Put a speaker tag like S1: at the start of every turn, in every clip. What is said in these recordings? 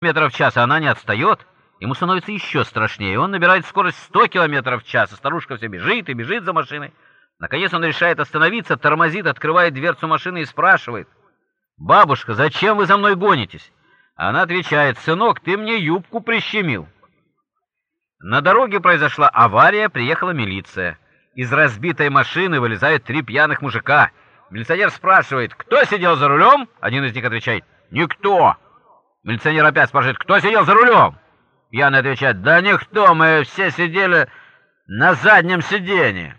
S1: км в час, а она не отстает, ему становится еще страшнее. Он набирает скорость 100 км в час, а старушка все бежит и бежит за машиной. Наконец он решает остановиться, тормозит, открывает дверцу машины и спрашивает. «Бабушка, зачем вы за мной гонитесь?» Она отвечает. «Сынок, ты мне юбку прищемил». На дороге произошла авария, приехала милиция. Из разбитой машины вылезают три пьяных мужика. Милиционер спрашивает, кто сидел за рулем? Один из них отвечает, никто. Милиционер опять спрашивает, кто сидел за рулем? Пьяный отвечает, да никто, мы все сидели на заднем сиденье.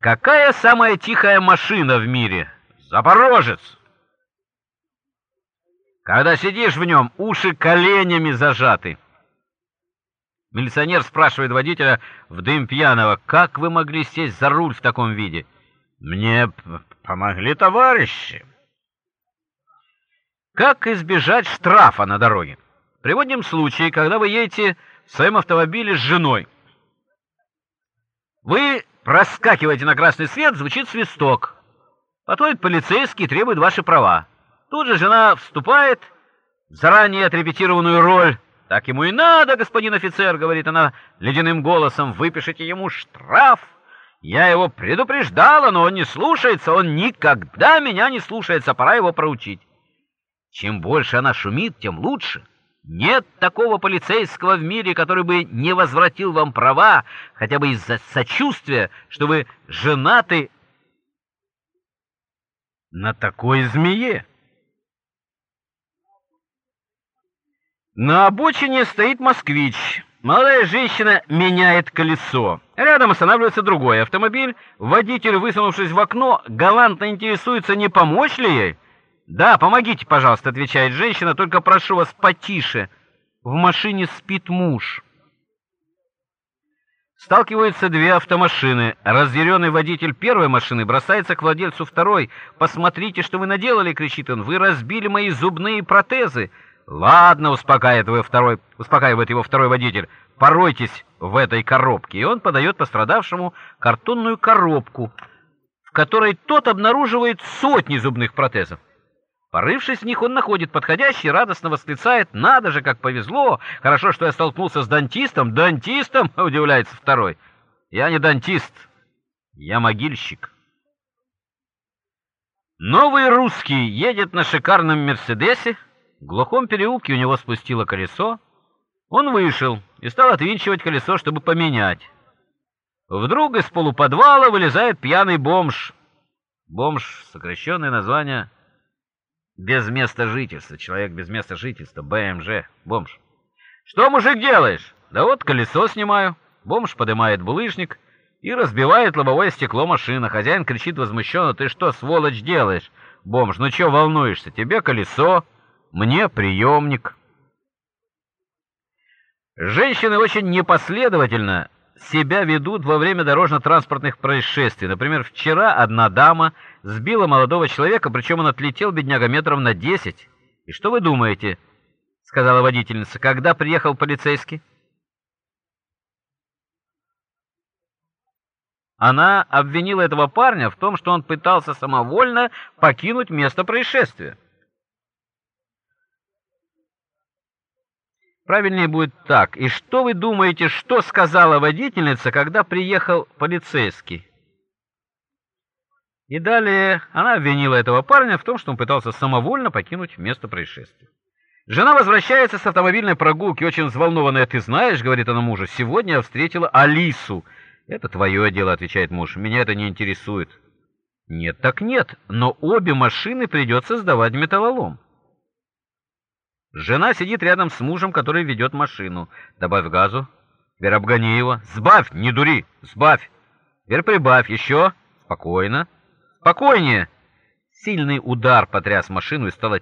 S1: Какая самая тихая машина в мире? Запорожец. Когда сидишь в нем, уши коленями зажаты. Милиционер спрашивает водителя в дым пьяного, как вы могли сесть за руль в таком виде? Мне помогли товарищи. Как избежать штрафа на дороге? Приводим случай, когда вы едете в своем автомобиле с женой. Вы проскакиваете на красный свет, звучит свисток. Подходит полицейский требует ваши права. Тут же жена вступает в заранее отрепетированную роль. «Так ему и надо, господин офицер», — говорит она ледяным голосом, — «выпишите ему штраф». Я его предупреждала, но он не слушается, он никогда меня не слушается, пора его проучить. Чем больше она шумит, тем лучше. Нет такого полицейского в мире, который бы не возвратил вам права, хотя бы из-за сочувствия, что вы женаты на такой змее. На обочине стоит москвич. Молодая женщина меняет колесо. Рядом останавливается другой автомобиль. Водитель, высунувшись в окно, галантно интересуется, не помочь ли ей. «Да, помогите, пожалуйста», — отвечает женщина, — «только прошу вас потише. В машине спит муж». Сталкиваются две автомашины. Разъяренный водитель первой машины бросается к владельцу второй. «Посмотрите, что вы наделали!» — кричит он. «Вы разбили мои зубные протезы!» Ладно, успокаивает его второй, успокаивает его второй водитель. Поройтесь в этой коробке. И он подает пострадавшему картонную коробку, в которой тот обнаруживает сотни зубных протезов. Порывшись в них, он находит подходящий, радостно восклицает: "Надо же, как повезло! Хорошо, что я столкнулся с дантистом". "Дантистом?" удивляется второй. "Я не дантист, я могильщик". Новый русский едет на шикарном Мерседесе, в глухом переулке у него спустило колесо. Он вышел и стал отвинчивать колесо, чтобы поменять. Вдруг из полуподвала вылезает пьяный бомж. Бомж — сокращенное название без места жительства. Человек без места жительства. БМЖ. Бомж. «Что, мужик, делаешь?» «Да вот колесо снимаю». Бомж поднимает булыжник и разбивает лобовое стекло машины. Хозяин кричит возмущенно. «Ты что, сволочь, делаешь?» «Бомж, ну чё волнуешься? Тебе колесо, мне приемник». Женщины очень непоследовательно себя ведут во время дорожно-транспортных происшествий. Например, вчера одна дама сбила молодого человека, причем он отлетел, бедняга, метров на десять. «И что вы думаете?» — сказала водительница. «Когда приехал полицейский?» Она обвинила этого парня в том, что он пытался самовольно покинуть место происшествия. Правильнее будет так. И что вы думаете, что сказала водительница, когда приехал полицейский? И далее она обвинила этого парня в том, что он пытался самовольно покинуть место происшествия. Жена возвращается с автомобильной прогулки, очень взволнованная. «Ты знаешь, — говорит она мужу, — сегодня я встретила Алису». «Это твое дело», — отвечает муж, — «меня это не интересует». «Нет, так нет, но обе машины придется сдавать металлолом». Жена сидит рядом с мужем, который ведет машину. «Добавь газу». «Вер, обгони его». «Сбавь, не дури, сбавь». «Вер, прибавь, еще». «Спокойно». Спокойнее. Сильный удар потряс машину и стало